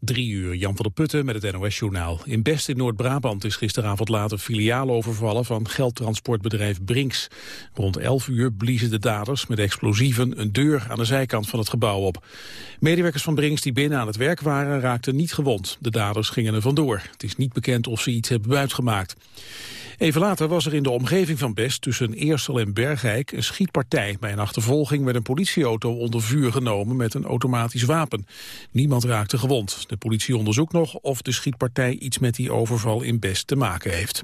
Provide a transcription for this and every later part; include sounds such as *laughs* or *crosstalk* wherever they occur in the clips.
Drie uur, Jan van der Putten met het NOS-journaal. In Best in Noord-Brabant is gisteravond laat een filiaal overvallen van geldtransportbedrijf Brinks. Rond 11 uur bliezen de daders met explosieven een deur aan de zijkant van het gebouw op. Medewerkers van Brinks die binnen aan het werk waren raakten niet gewond. De daders gingen er vandoor. Het is niet bekend of ze iets hebben buitgemaakt. Even later was er in de omgeving van Best tussen Eersel en Bergijk een schietpartij. Bij een achtervolging werd een politieauto onder vuur genomen met een automatisch wapen. Niemand raakte gewond. De politie onderzoekt nog of de schietpartij iets met die overval in Best te maken heeft.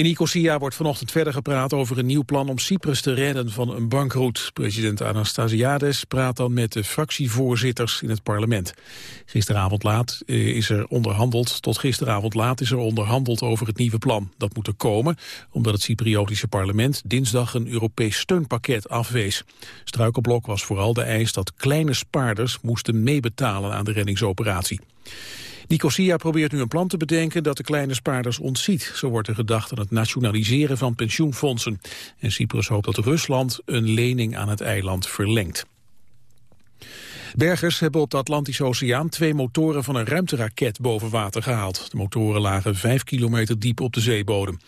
In Nicosia wordt vanochtend verder gepraat over een nieuw plan om Cyprus te redden van een bankroet. President Anastasiades praat dan met de fractievoorzitters in het parlement. Gisteravond laat eh, is er onderhandeld, tot gisteravond laat is er onderhandeld over het nieuwe plan. Dat moet er komen, omdat het Cypriotische parlement dinsdag een Europees steunpakket afwees. Struikelblok was vooral de eis dat kleine spaarders moesten meebetalen aan de reddingsoperatie. Nicosia probeert nu een plan te bedenken dat de kleine spaarders ontziet. Zo wordt er gedacht aan het nationaliseren van pensioenfondsen. En Cyprus hoopt dat Rusland een lening aan het eiland verlengt. Bergers hebben op de Atlantische Oceaan twee motoren van een ruimteraket boven water gehaald. De motoren lagen vijf kilometer diep op de zeebodem.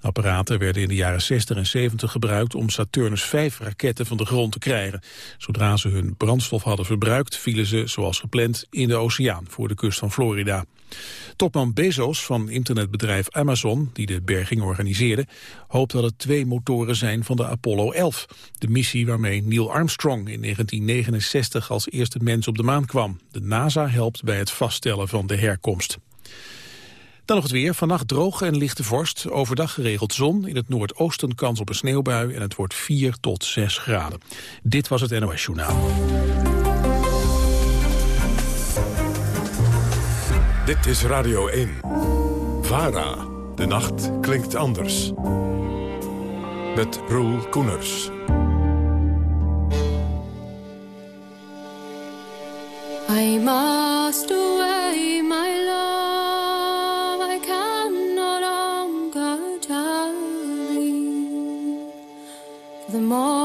De apparaten werden in de jaren 60 en 70 gebruikt om Saturnus 5 raketten van de grond te krijgen. Zodra ze hun brandstof hadden verbruikt, vielen ze, zoals gepland, in de oceaan voor de kust van Florida. Topman Bezos van internetbedrijf Amazon, die de berging organiseerde, hoopt dat het twee motoren zijn van de Apollo 11. De missie waarmee Neil Armstrong in 1969 als eerste mens op de maan kwam. De NASA helpt bij het vaststellen van de herkomst. Dan nog het weer. Vannacht droog en lichte vorst. Overdag geregeld zon. In het noordoosten kans op een sneeuwbui. En het wordt 4 tot 6 graden. Dit was het NOS Journaal. Dit is Radio 1. VARA. De nacht klinkt anders. Met Roel Koeners. I must away, my love. I can no longer tarry. The morning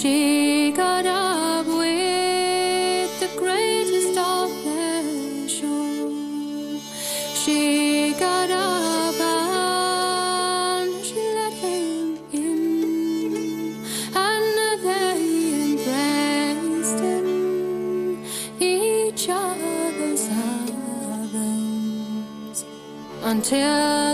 she got up with the greatest of pleasure. She got up and she let him in, and they embraced in each other's arms until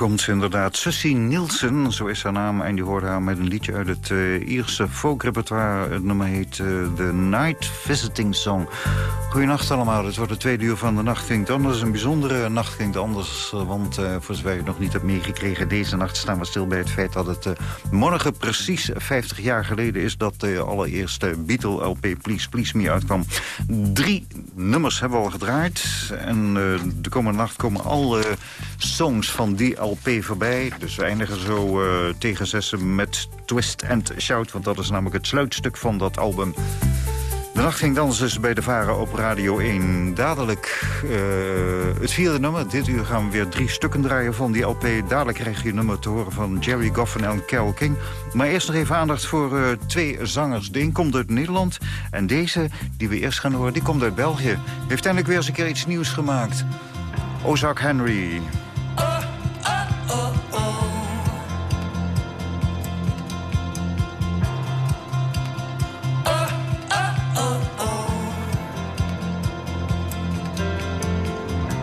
komt inderdaad Susie Nielsen, zo is haar naam. En die hoorde haar met een liedje uit het uh, Ierse folkrepertoire. Het nummer heet uh, The Night Visiting Song. Goedenacht allemaal, het wordt de tweede uur van de Nacht Klinkt Anders. Een bijzondere Nacht Klinkt Anders, uh, want voor zover je het nog niet hebt meegekregen... deze nacht staan we stil bij het feit dat het morgen precies 50 jaar geleden is... dat de allereerste Beatle-LP Please Please Me uitkwam. Drie nummers hebben we al gedraaid. En de komende nacht komen alle songs van die LP voorbij. Dus we eindigen zo uh, tegen zessen met Twist and Shout. Want dat is namelijk het sluitstuk van dat album. De nacht ging dansen bij de Varen op Radio 1. Dadelijk uh, het vierde nummer. Dit uur gaan we weer drie stukken draaien van die LP. Dadelijk krijg je een nummer te horen van Jerry Goffin en Carole King. Maar eerst nog even aandacht voor uh, twee zangers. De een komt uit Nederland en deze, die we eerst gaan horen, die komt uit België. Heeft eindelijk weer eens een keer iets nieuws gemaakt. Ozark Henry.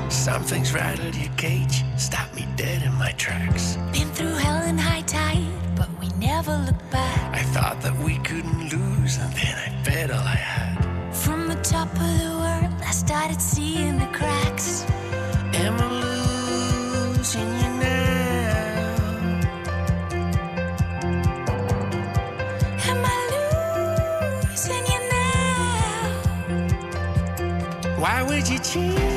Something's rattled your cage, stopped me dead in my tracks. Been through hell and high tide, but we never looked back. I thought that we couldn't lose, and then I bet all I had. From the top of the world, I started seeing the cracks. Am I losing you Why would you change?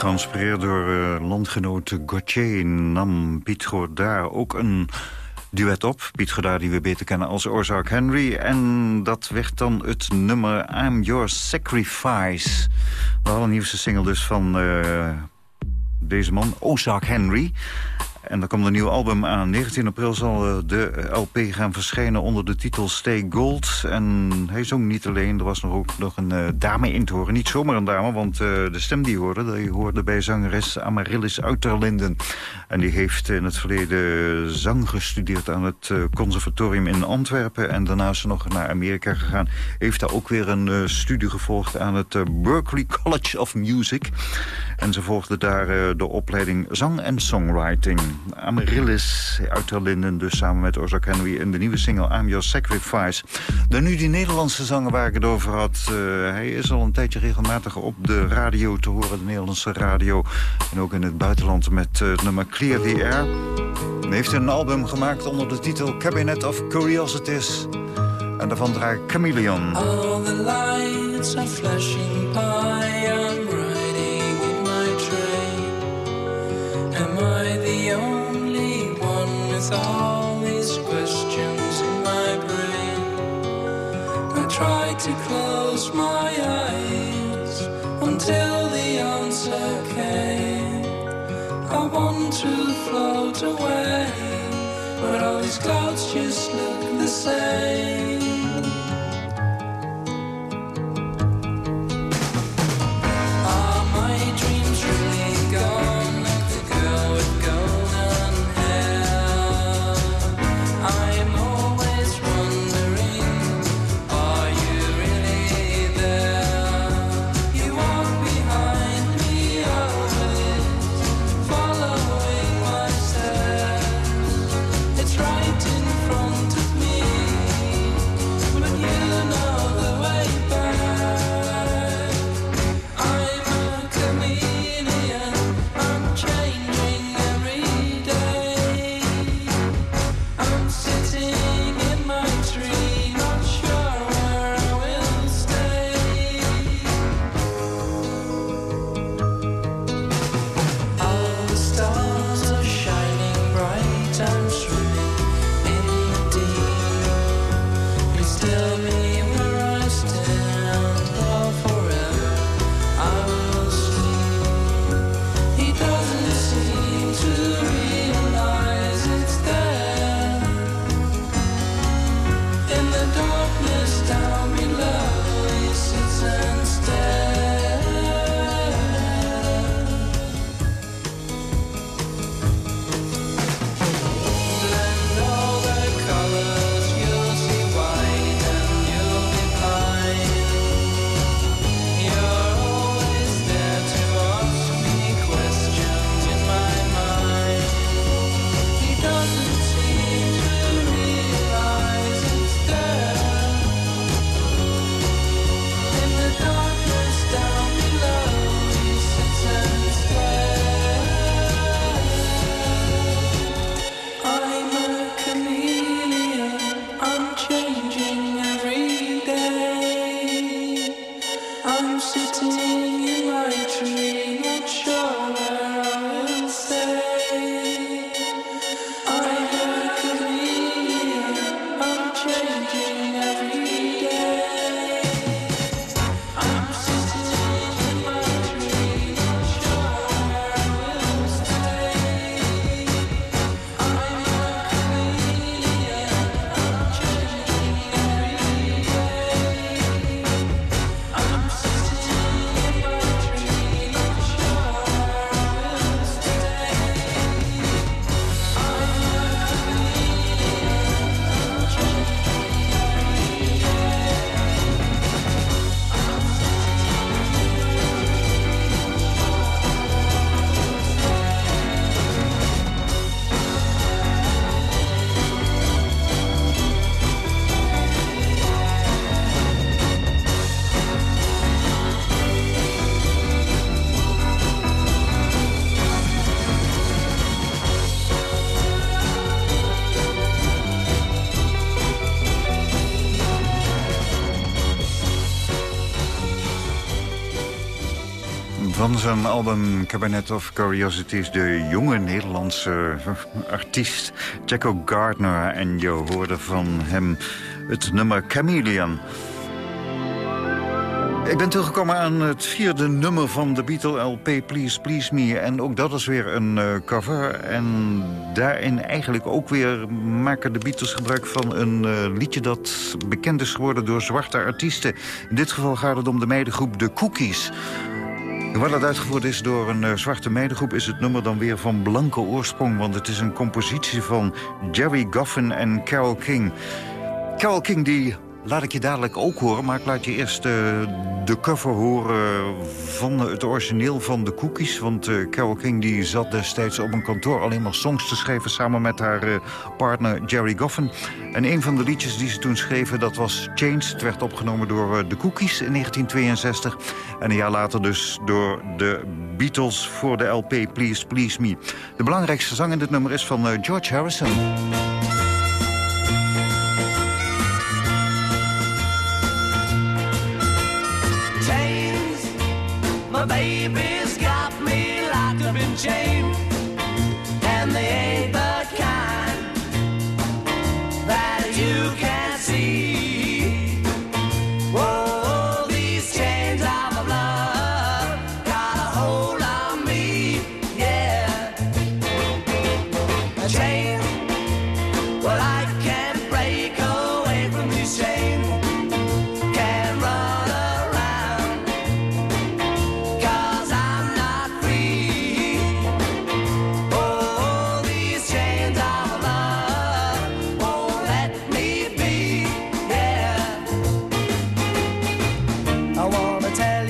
Geïnspireerd door uh, landgenoot Gauthier Nam Pietro daar. Ook een duet op. Piet die we beter kennen als Oorzaak Henry. En dat werd dan het nummer I'm Your Sacrifice. De allernieuwste single dus van uh, deze man, Oorzaak Henry. En er komt een nieuw album aan. 19 april zal eh, de LP gaan verschijnen onder de titel Stay Gold. En hij zong niet alleen, er was nog ook nog een uh, dame in te horen. Niet zomaar een dame, want de stem die hoorde... die hoorde bij zangeres Amaryllis Uiterlinden. En die heeft in het verleden zang gestudeerd aan het conservatorium in Antwerpen. En daarna is ze nog naar Amerika gegaan. Heeft daar ook weer een studie gevolgd aan het Berklee College of Music. En ze volgde daar de opleiding zang en songwriting. Amaryllis uit haar linden, dus samen met Ozark Henry... in de nieuwe single I'm Your Sacrifice. Dan nu die Nederlandse zanger waar ik het over had. Uh, hij is al een tijdje regelmatig op de radio te horen, de Nederlandse radio. En ook in het buitenland met uh, het nummer Clear Air. Hij heeft een album gemaakt onder de titel Cabinet of Curiosities. En daarvan draai ik Chameleon. All the lights are flashing by, all these questions in my brain? I try to close my eyes until the answer came. I want to float away, but all these clouds just look the same. Van zijn album Cabinet of Curiosities... de jonge Nederlandse artiest Jacko Gardner. En je hoorde van hem het nummer Chameleon. Ik ben toegekomen aan het vierde nummer van de Beatle LP Please Please Me. En ook dat is weer een uh, cover. En daarin eigenlijk ook weer maken de Beatles gebruik van een uh, liedje... dat bekend is geworden door zwarte artiesten. In dit geval gaat het om de meidengroep The Cookies. Hoewel het uitgevoerd is door een uh, zwarte meidengroep... is het nummer dan weer van blanke oorsprong... want het is een compositie van Jerry Goffin en Carole King. Carole King die laat ik je dadelijk ook horen, maar ik laat je eerst uh, de cover horen van het origineel van de Cookies. Want uh, Carole King die zat destijds op een kantoor alleen maar songs te schrijven... samen met haar uh, partner Jerry Goffin. En een van de liedjes die ze toen schreven, dat was Change. Het werd opgenomen door de Cookies in 1962. En een jaar later dus door de Beatles voor de LP Please Please Me. De belangrijkste zang in dit nummer is van George Harrison. My baby's got me locked up in chains, and they ain't the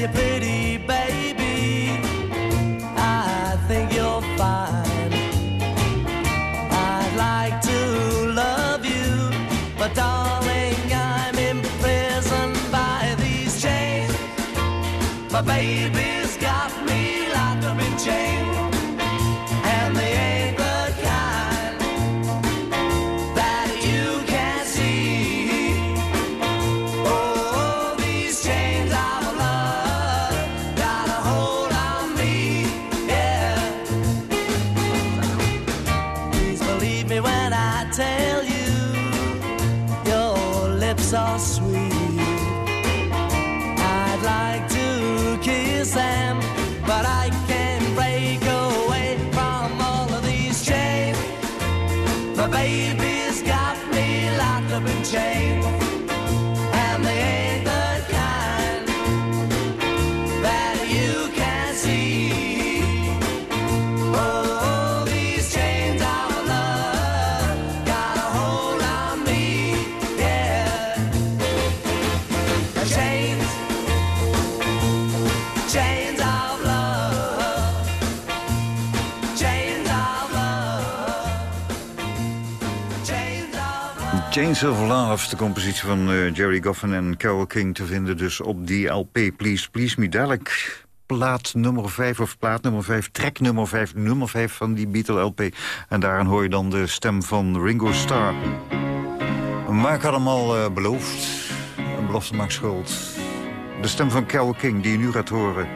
you, pretty of Love, de compositie van uh, Jerry Goffin en Carole King... te vinden dus op die LP Please Please Me. Dadelijk plaat nummer 5 of plaat nummer 5, track nummer 5, nummer 5 van die Beatle LP. En daarin hoor je dan de stem van Ringo Starr. Ik had hem al beloofd, een belofte maakt schuld. De stem van Carole King, die je nu gaat horen.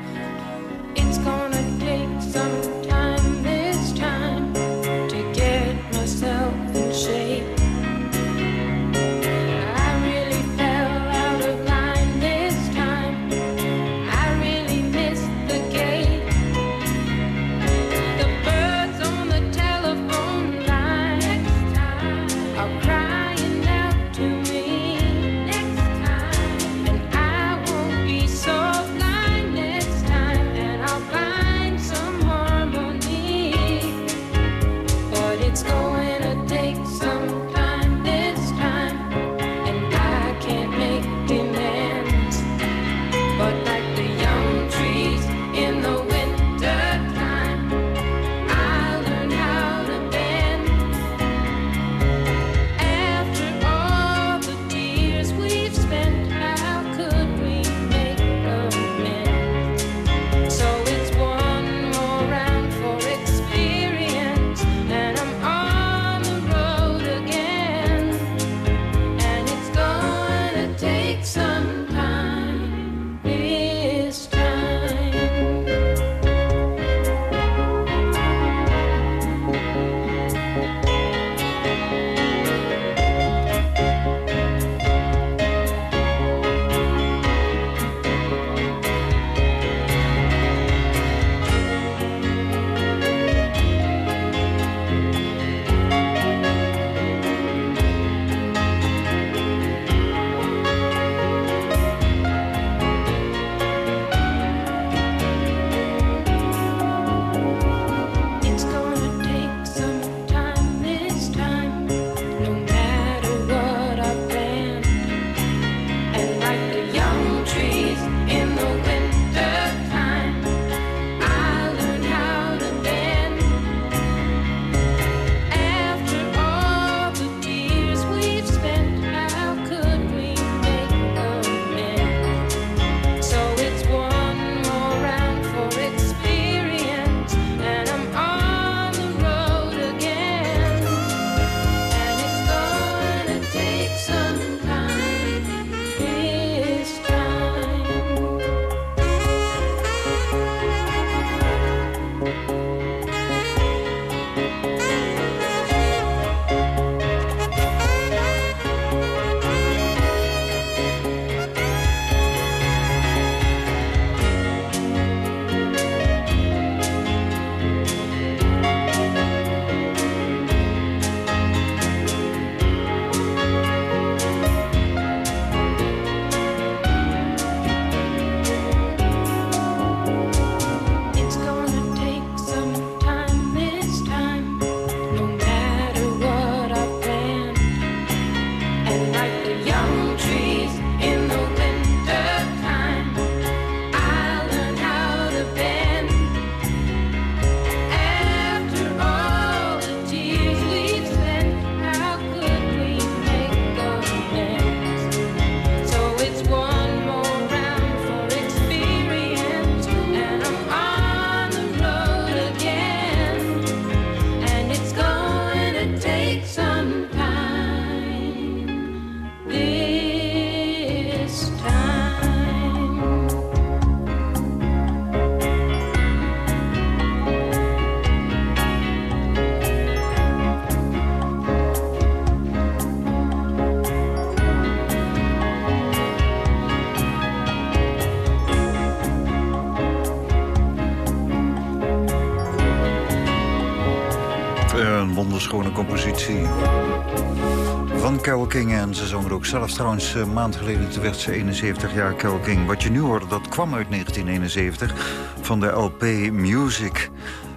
Carole King en ze zong er ook zelf trouwens een maand geleden. Werd ze 71 jaar Carole King. Wat je nu hoorde, dat kwam uit 1971 van de LP Music.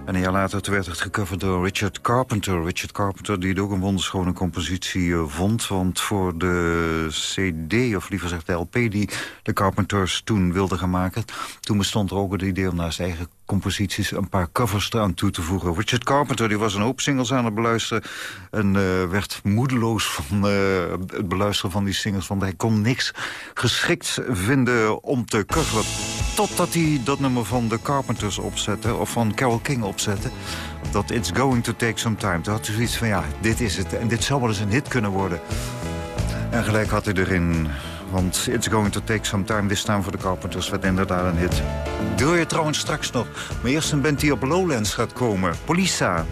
En een jaar later werd het gecoverd door Richard Carpenter. Richard Carpenter die het ook een wonderschone compositie eh, vond. Want voor de cd, of liever gezegd de LP die de Carpenters toen wilden gaan maken... toen bestond er ook het idee om naast eigen composities een paar covers eraan toe te voegen. Richard Carpenter die was een hoop singles aan het beluisteren... en eh, werd moedeloos van eh, het beluisteren van die singles... want hij kon niks geschikt vinden om te coveren. Totdat hij dat nummer van de Carpenters opzette... of van Carole King opzette... dat It's Going to Take Some Time. Toen had hij zoiets van, ja, dit is het. En dit zou wel eens een hit kunnen worden. En gelijk had hij erin... Want It's Going to Take Some Time, dit staan voor de Carpenters, werd inderdaad een hit. Doe je trouwens straks nog. Maar eerst een band die op Lowlands gaat komen. Polisa.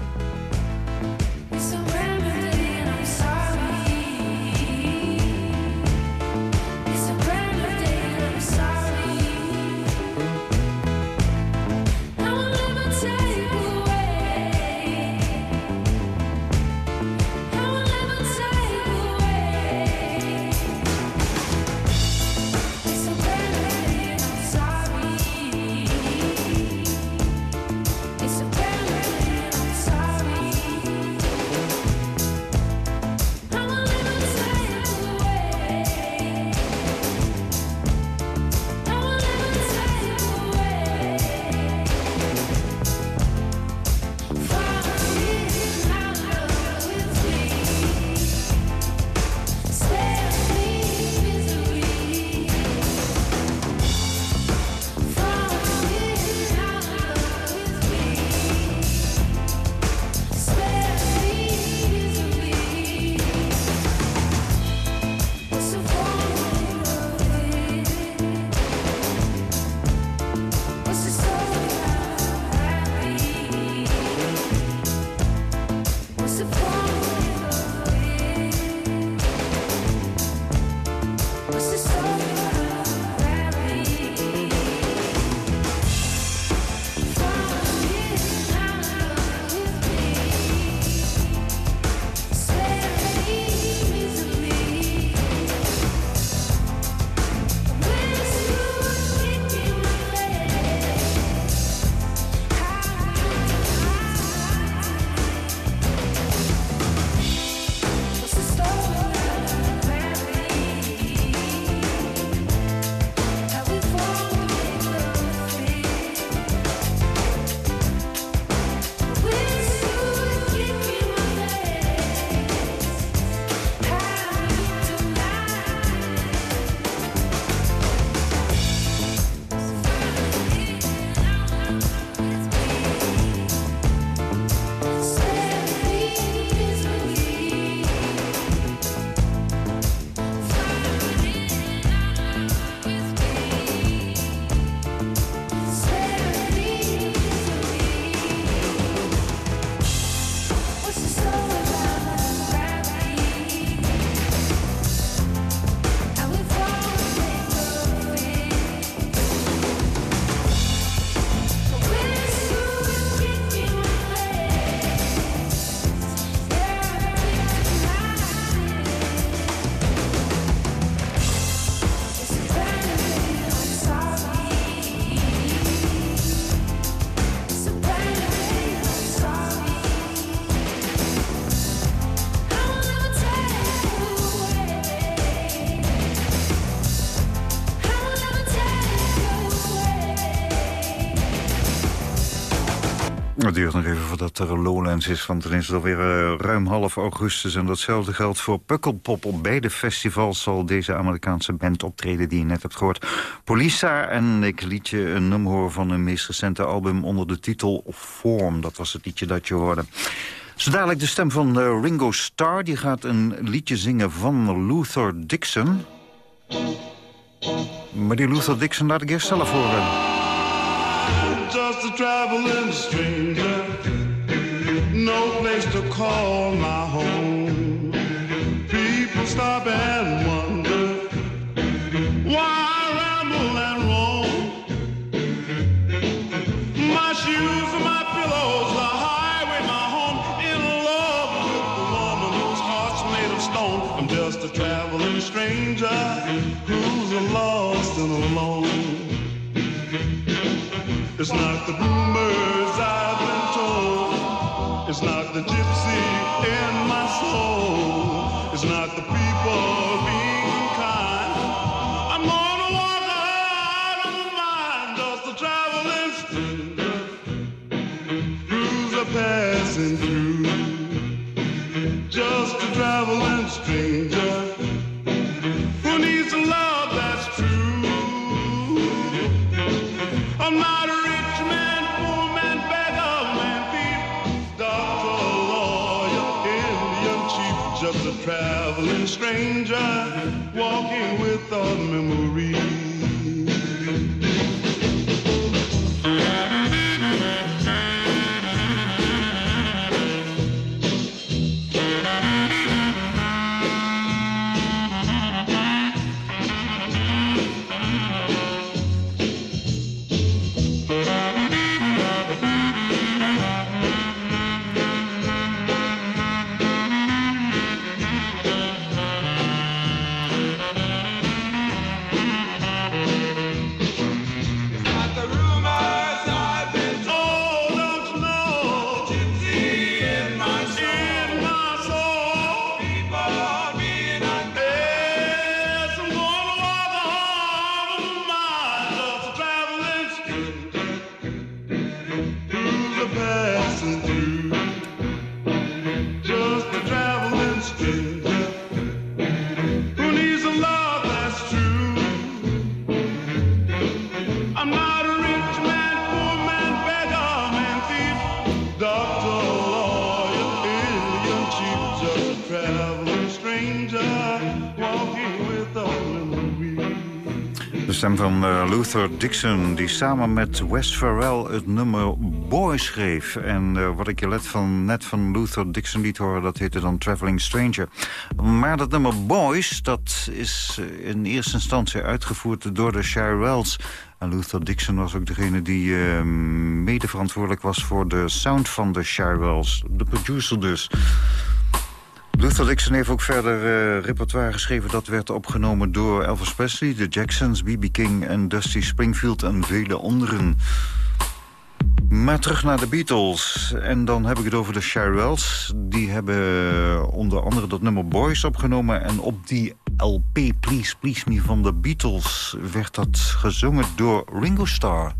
Voordat er Lowlands is, want dan is het alweer eh, ruim half augustus. En datzelfde geldt voor Pukkelpop. Op beide festivals zal deze Amerikaanse band optreden die je net hebt gehoord. Polisa, en ik liet je een nummer horen van hun meest recente album onder de titel Form. Dat was het liedje dat je hoorde. Zo dadelijk de stem van eh, Ringo Starr. Die gaat een liedje zingen van Luther Dixon. Maar die Luther Dixon laat ik eerst zelf horen. just traveling stranger. No place to call my home. People stop and wonder why I ramble and roam. My shoes and my pillows, the highway, my home in love. With the woman whose heart's made of stone. I'm just a traveling stranger who's lost and alone. It's not the told. It's not the gypsy in van eh, Luther Dixon, die samen met Wes Farrell het nummer Boy schreef. En eh, wat ik je van, net van Luther Dixon liet horen, dat heette dan Traveling Stranger. Maar dat nummer Boys, dat is eh, in eerste instantie uitgevoerd door de Shirelles. En Luther Dixon was ook degene die eh, mede verantwoordelijk was voor de sound van de Shirelles. De producer dus. Luther Dixon heeft ook verder eh, repertoire geschreven... dat werd opgenomen door Elvis Presley, de Jacksons, B.B. King en Dusty Springfield en vele anderen. Maar terug naar de Beatles. En dan heb ik het over de Shirelles. Die hebben onder andere dat nummer Boys opgenomen. En op die LP Please Please Me van de Beatles... werd dat gezongen door Ringo Starr.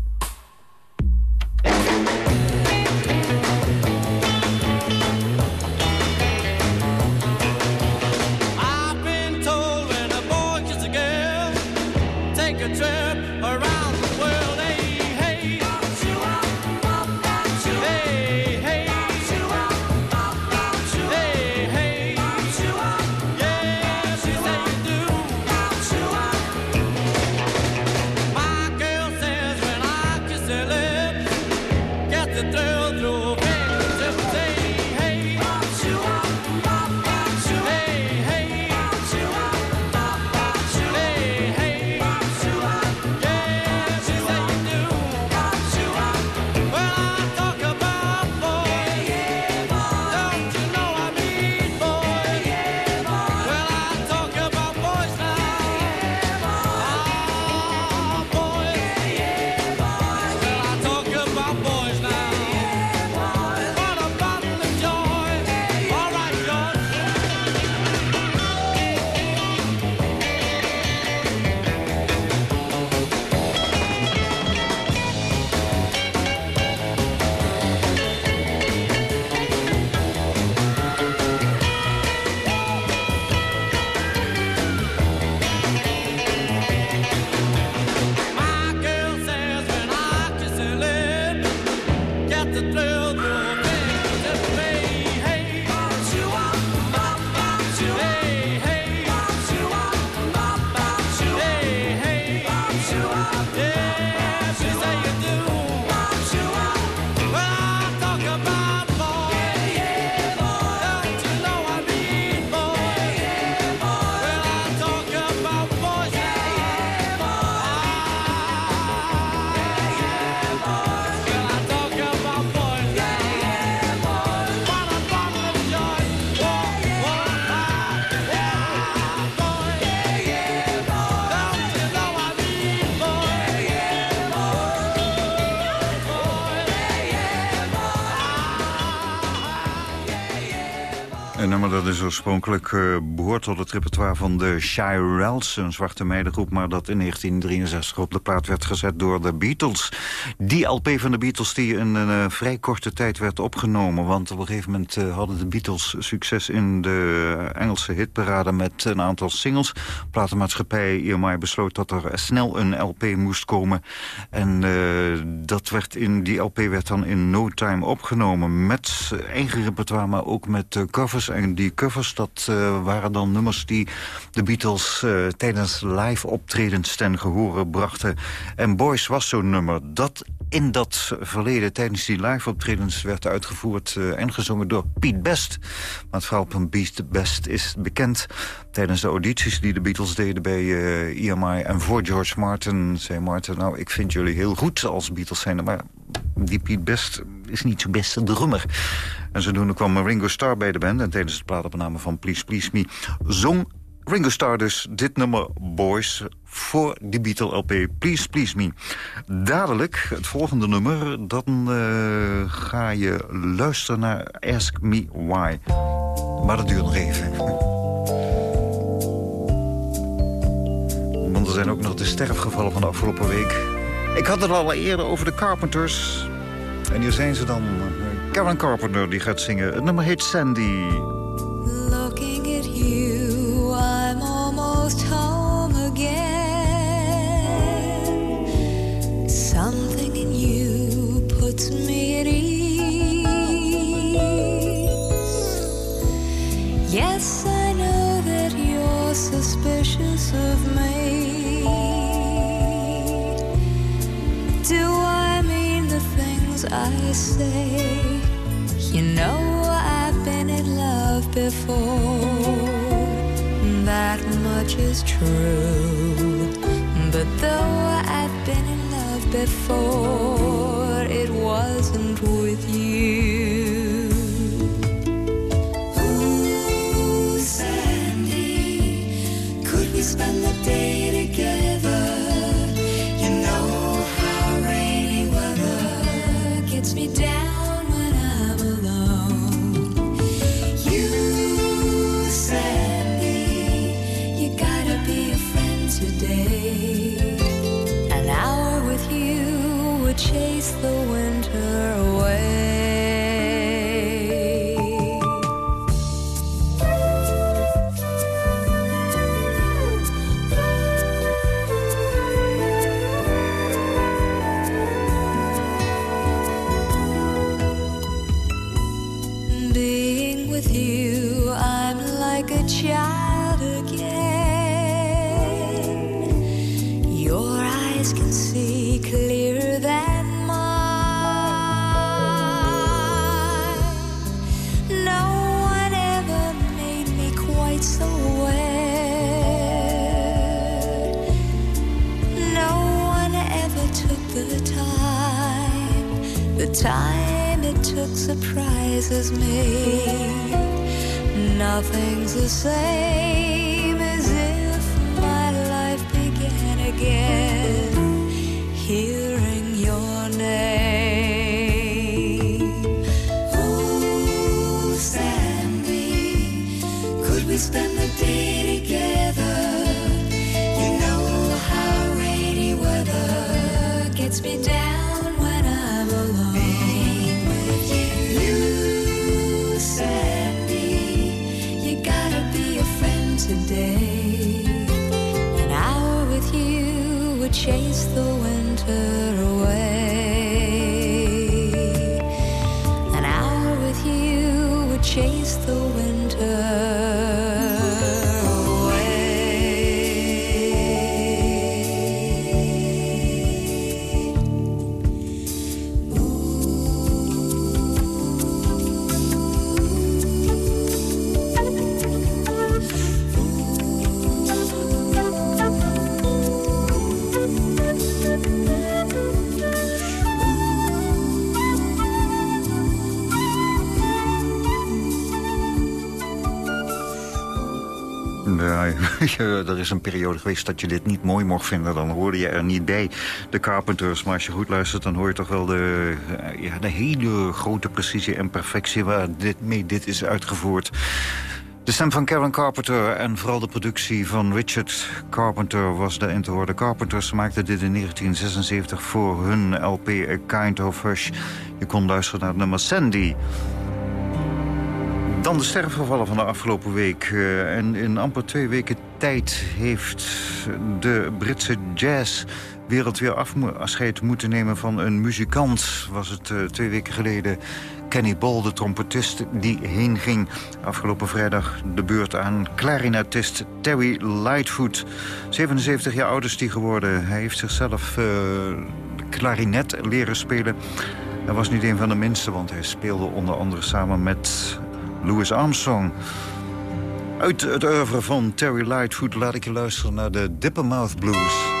Oorspronkelijk eh, behoort tot het repertoire van de Shirelles, een zwarte meidengroep, maar dat in 1963 op de plaat werd gezet door de Beatles. Die LP van de Beatles die in een eh, vrij korte tijd werd opgenomen, want op een gegeven moment eh, hadden de Beatles succes in de Engelse hitparade met een aantal singles. Platenmaatschappij EMI besloot dat er snel een LP moest komen en dat werd in, die LP werd dan in no time opgenomen met eigen repertoire, maar ook met covers. En die covers, dat eh, waren dan nummers die de Beatles eh, tijdens live optredens ten gehore brachten. En Boys was zo'n nummer dat in dat verleden tijdens die live optredens werd uitgevoerd eh, en gezongen door Pete Best. Maar het verhaal van Pete Best is bekend tijdens de audities die de Beatles deden bij eh EMI. En voor George Martin zei Martin, nou ik vind jullie heel goed als Beatles zijn, maar die Pete Best is niet zo beste drummer. En zodoende kwam Ringo Starr bij de band. En tijdens het plaatopname van Please Please Me zong Ringo Starr dus dit nummer Boys voor die Beatle LP Please Please Me. Dadelijk, het volgende nummer, dan eh, ga je luisteren naar Ask Me Why. Maar dat duurt nog even. Want er zijn ook nog de sterfgevallen van de afgelopen week. Ik had het al eerder over de Carpenters. En hier zijn ze dan. Karen Carpenter die gaat zingen. Het nummer heet Sandy. Something in you puts me at ease. Yes, I know that you're suspicious of me. Do I mean the things I say? You know I've been in love before. That much is true. But though I've before, it wasn't with you. Chase the winter away. Time it took surprises me. Nothing's the same as if my life began again. Er is een periode geweest dat je dit niet mooi mocht vinden. Dan hoorde je er niet bij, de Carpenters. Maar als je goed luistert, dan hoor je toch wel de, eh, ja, de hele grote precisie en perfectie... waar dit, mee dit is uitgevoerd. De stem van Kevin Carpenter en vooral de productie van Richard Carpenter was daarin te horen. De Carpenters maakten dit in 1976 voor hun LP A Kind of Hush. Je kon luisteren naar het nummer Sandy. Dan de sterfgevallen van de afgelopen week. Eh, en in amper twee weken tijd heeft de Britse jazz wereld weer afscheid moeten nemen van een muzikant. Was het eh, twee weken geleden Kenny Ball, de trompetist, die heen ging. Afgelopen vrijdag de beurt aan klarinetist Terry Lightfoot. 77 jaar oud is hij geworden. Hij heeft zichzelf uh, klarinet leren spelen. Hij was niet een van de minste, want hij speelde onder andere samen met Louis Armstrong. Uit het oeuvre van Terry Lightfoot laat ik je luisteren naar de Dippermouth Blues.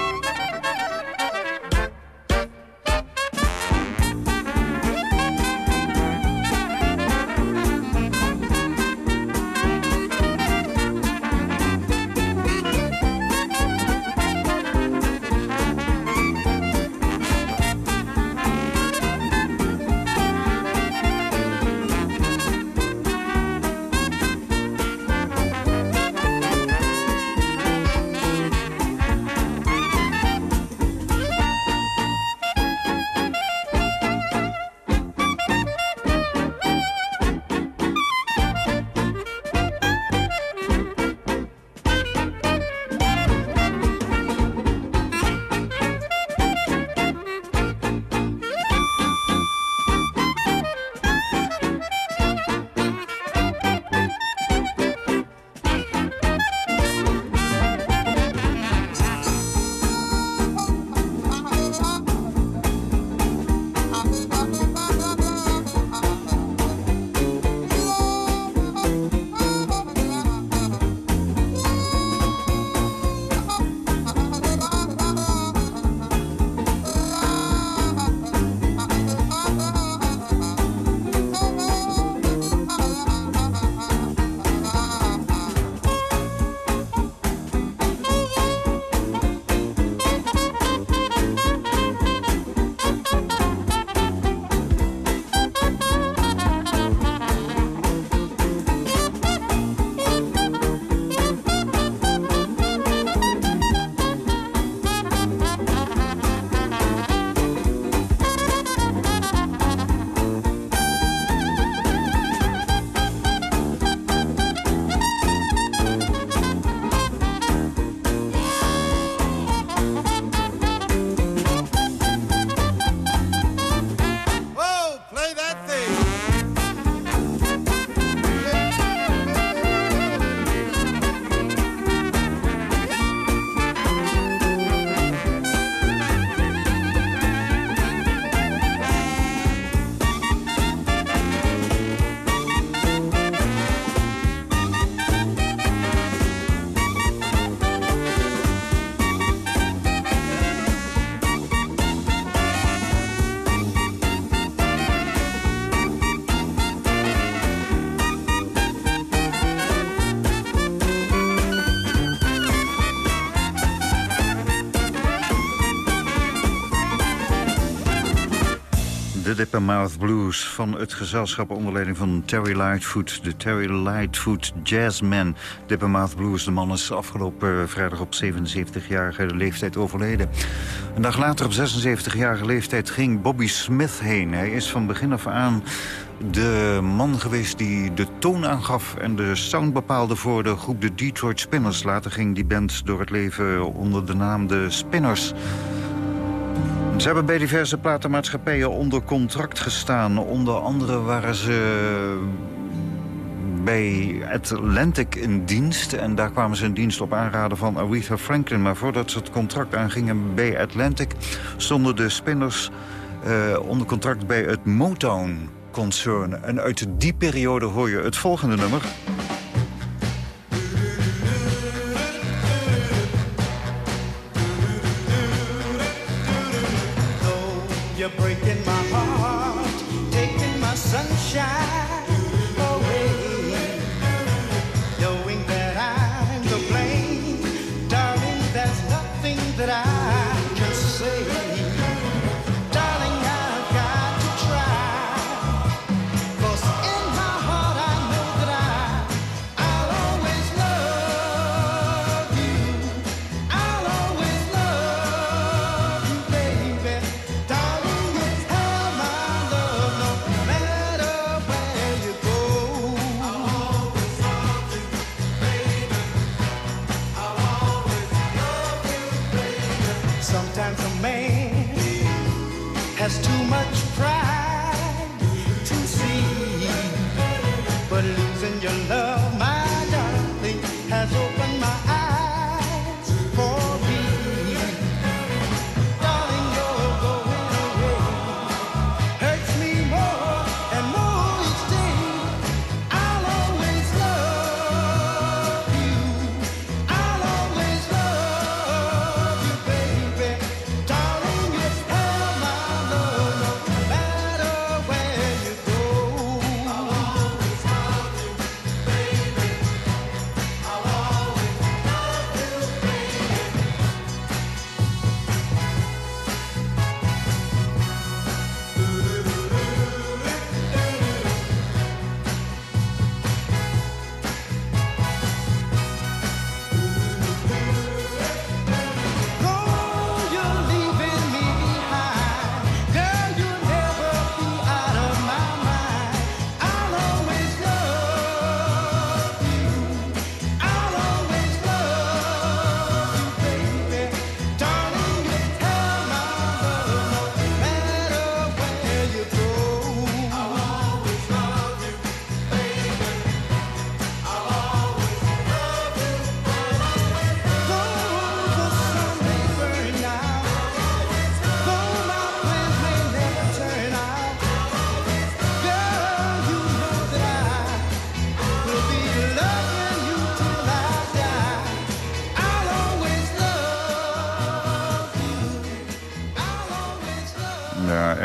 Dippermouth Blues van het gezelschap onder leiding van Terry Lightfoot. De Terry Lightfoot Jazzman. Dippermouth Blues, de man is afgelopen vrijdag op 77-jarige leeftijd overleden. Een dag later op 76-jarige leeftijd ging Bobby Smith heen. Hij is van begin af aan de man geweest die de toon aangaf en de sound bepaalde voor de groep de Detroit Spinners. Later ging die band door het leven onder de naam de Spinners. Ze hebben bij diverse platenmaatschappijen onder contract gestaan. Onder andere waren ze bij Atlantic in dienst. En daar kwamen ze in dienst op aanraden van Aretha Franklin. Maar voordat ze het contract aangingen bij Atlantic... stonden de spinners uh, onder contract bij het Motown-concern. En uit die periode hoor je het volgende nummer...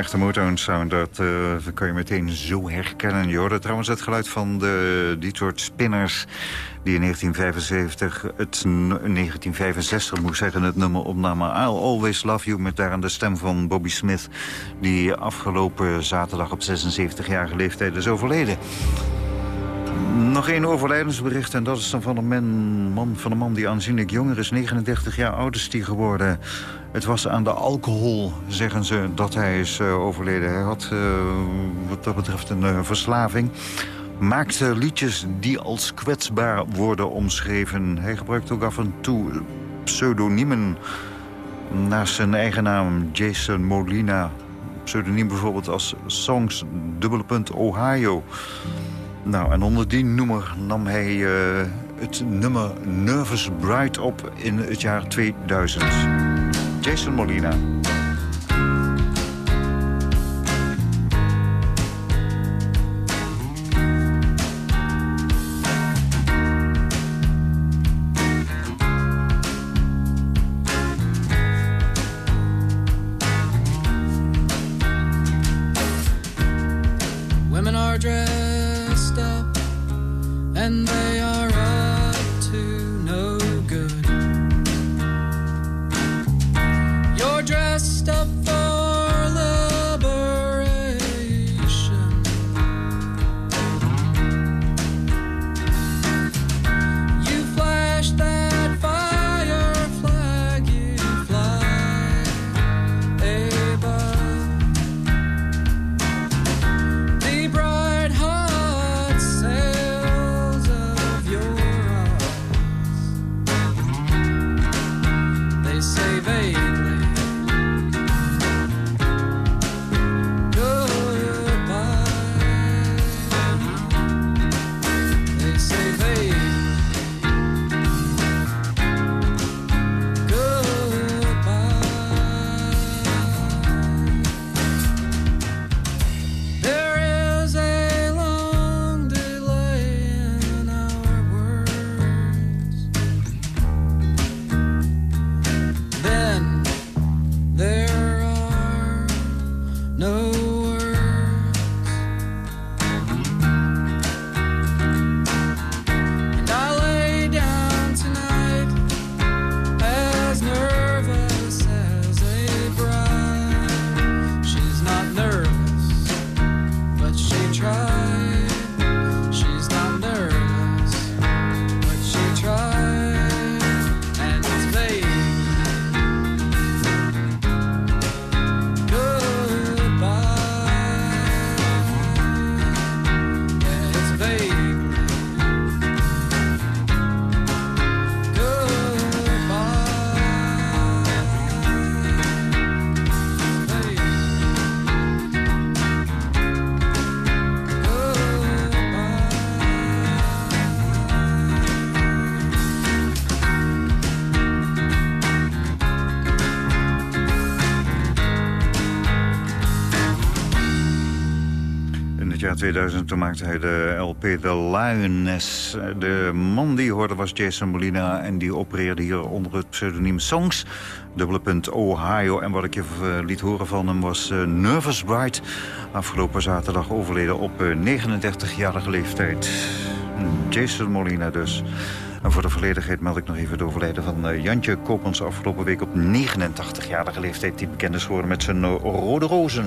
echte Motown sound, dat eh, kan je meteen zo herkennen. Je hoorde trouwens het geluid van de Detroit Spinners... die in 1975, het, n- 1965 moet zeggen, het nummer opnamen... I'll Always Love You, met daaraan de stem van Bobby Smith... die afgelopen zaterdag op 76-jarige leeftijd is overleden. Nog één overlijdensbericht en dat is dan van een man, man, van een man die aanzienlijk jonger is. 39 jaar oud is die geworden. Het was aan de alcohol, zeggen ze, dat hij is eh, overleden. Hij had eh, wat dat betreft een eh, verslaving. Maakte liedjes die als kwetsbaar worden omschreven. Hij gebruikt ook af en toe pseudoniemen. Naast zijn eigen naam Jason Molina. Pseudoniem bijvoorbeeld als Songs dubbele punt Ohio. Nou, en onder die noemer nam hij eh, het nummer Nervous Bride op in het jaar 2000. Jason Molina. 2000 toen maakte hij de LP The Lioness. De man die hoorde was Jason Molina... en die opereerde hier onder het pseudoniem Songs. Dubbele punt Ohio. En wat ik je eh, liet horen van hem was eh, Nervous Bride. Afgelopen zaterdag overleden op eh, 39-jarige leeftijd. Jason Molina dus. En voor de volledigheid meld ik nog even het overlijden van eh, Jantje Koopmans... afgelopen week op 89-jarige leeftijd... die bekend is geworden met zijn eh, rode rozen.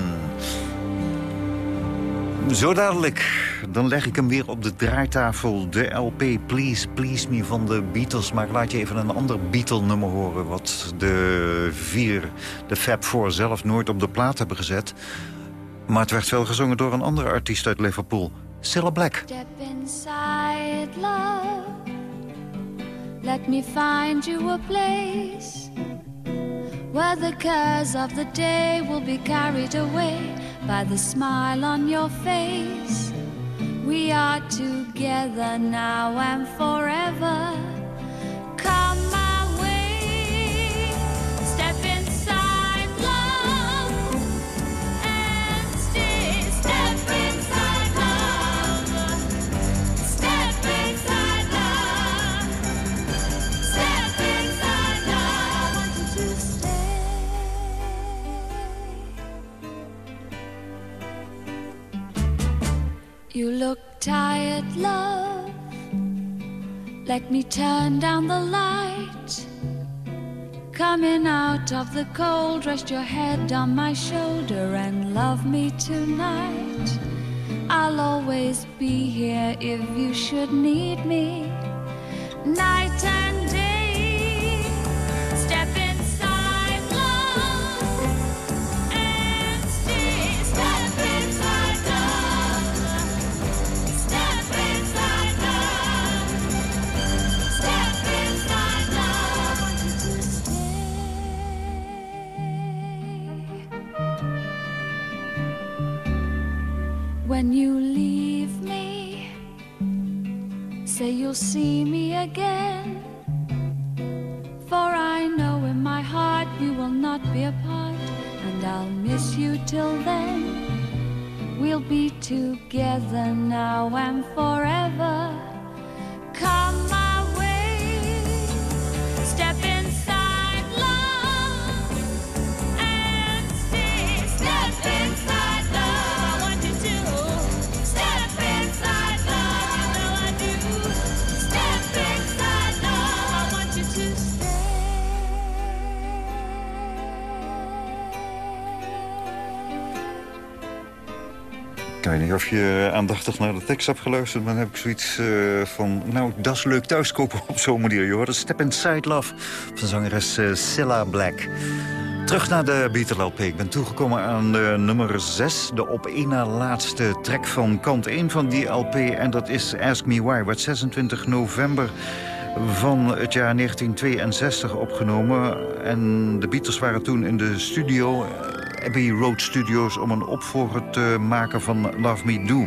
Zo dadelijk, dan leg ik hem weer op de draaitafel. De LP Please Please Me van de Beatles. Maar ik laat je even een ander Beatle-nummer horen... wat de vier, de Fab Four zelf nooit op de plaat hebben gezet. Maar het werd wel gezongen door een andere artiest uit Liverpool. Cilla Black. Step inside, love. Let me find you a place where the cares of the day will be carried away by the smile on your face. We are together now and forever. Come You look tired, love. Let me turn down the light. Coming out of the cold, rest your head on my shoulder and love me tonight. I'll always be here if you should need me. Night and day, see me again. For I know in my heart you will not be apart, and I'll miss you till then. We'll be together now and forever. Niet of je aandachtig naar de tekst hebt geluisterd... maar dan heb ik zoiets eh, van... nou, dat is leuk thuiskopen *laughs* op zo'n manier. Je hoort Step Inside Love van zangeres eh, Cilla Black. Terug naar de Beatle LP. Ik ben toegekomen aan nummer 6. De op één na laatste track van kant 1 van die LP. En dat is Ask Me Why. Werd 26 november van het jaar 1962 opgenomen. En de Beatles waren toen in de studio... Abbey Road Studios om een opvolger te maken van Love Me Do.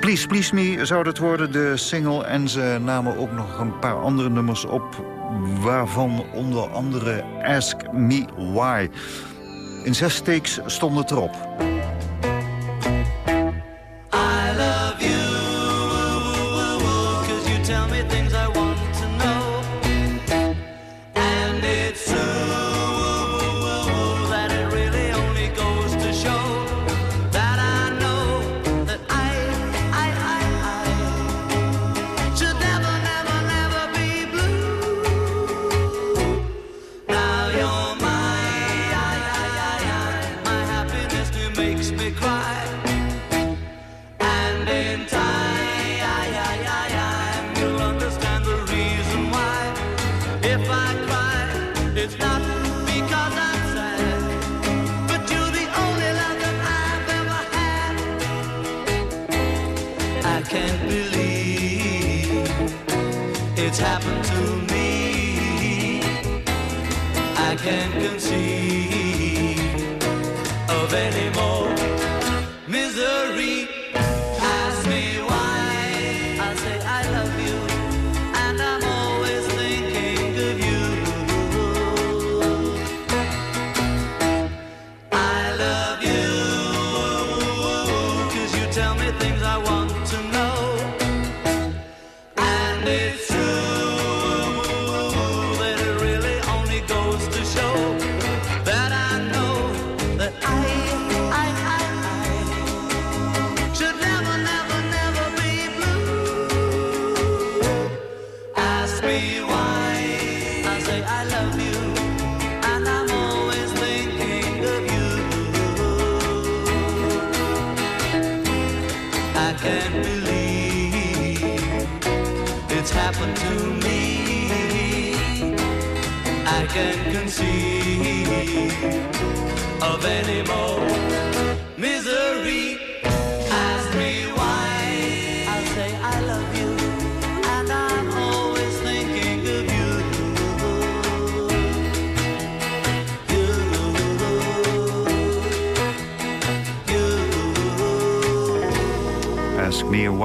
Please Please Me zou dat worden, de single. En ze namen ook nog een paar andere nummers op... waarvan onder andere Ask Me Why. In zes takes stond het erop.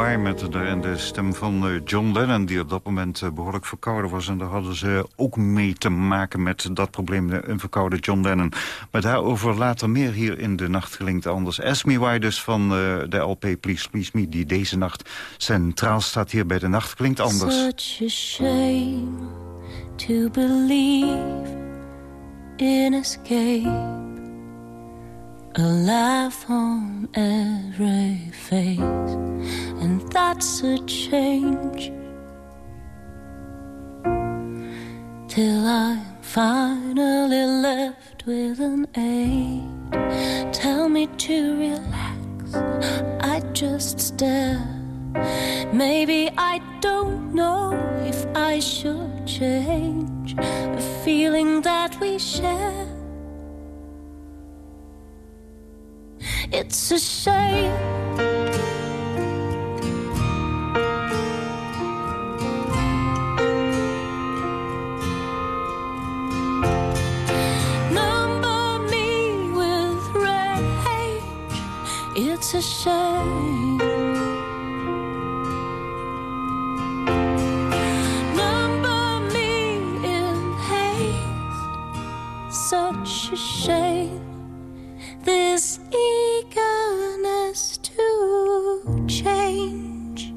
Met de, de stem van eh, John Lennon... die op dat moment eh, behoorlijk verkouden was. En daar hadden ze ook mee te maken met dat probleem, een verkouden John Lennon. Maar daarover later meer hier in De Nacht Klinkt Anders. Ask Me Why dus van eh, de LP Please Please Me... die deze nacht centraal staat hier bij De Nacht Klinkt Anders. A shame to believe in escape. A laugh on every face, and that's a change. Till I'm finally left with an ache. Tell me to relax, I just stare. Maybe I don't know if I should change the feeling that we share. It's a shame. Number me with rage. It's a shame. Number me in haste. Such a shame. This eagerness to change.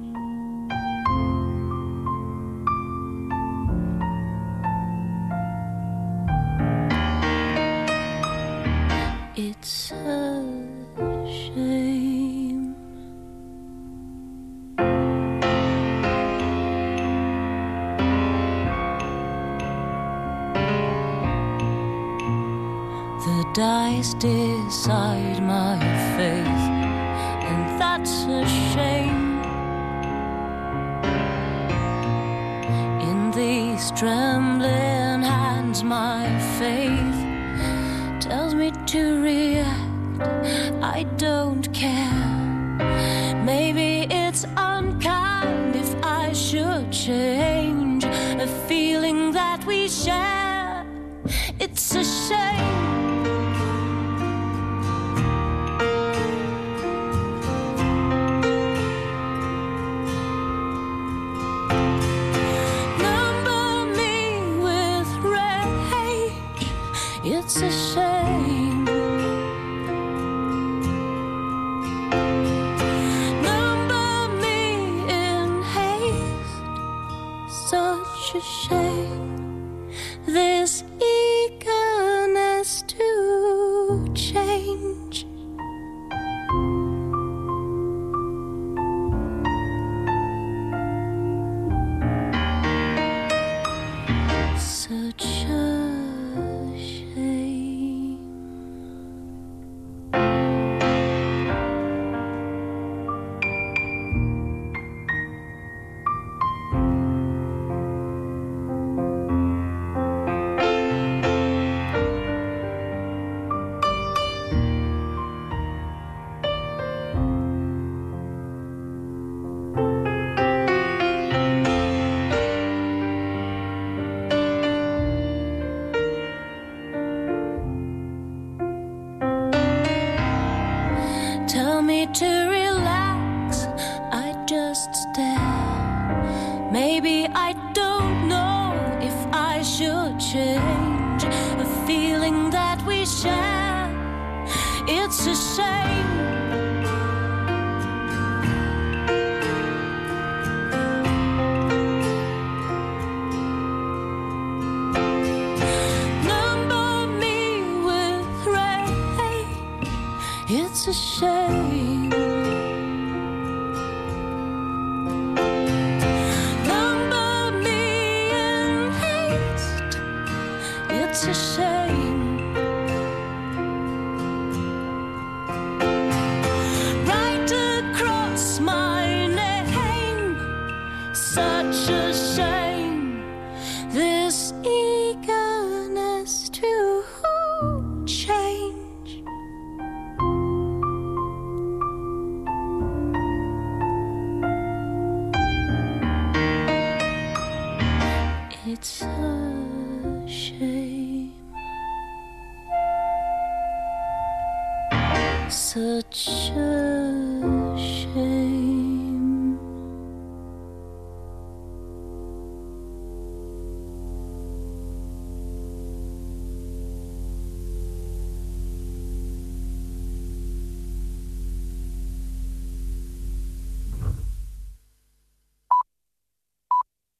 It's Dice decide my faith, and that's a shame. In these trembling hands, my faith tells me to react.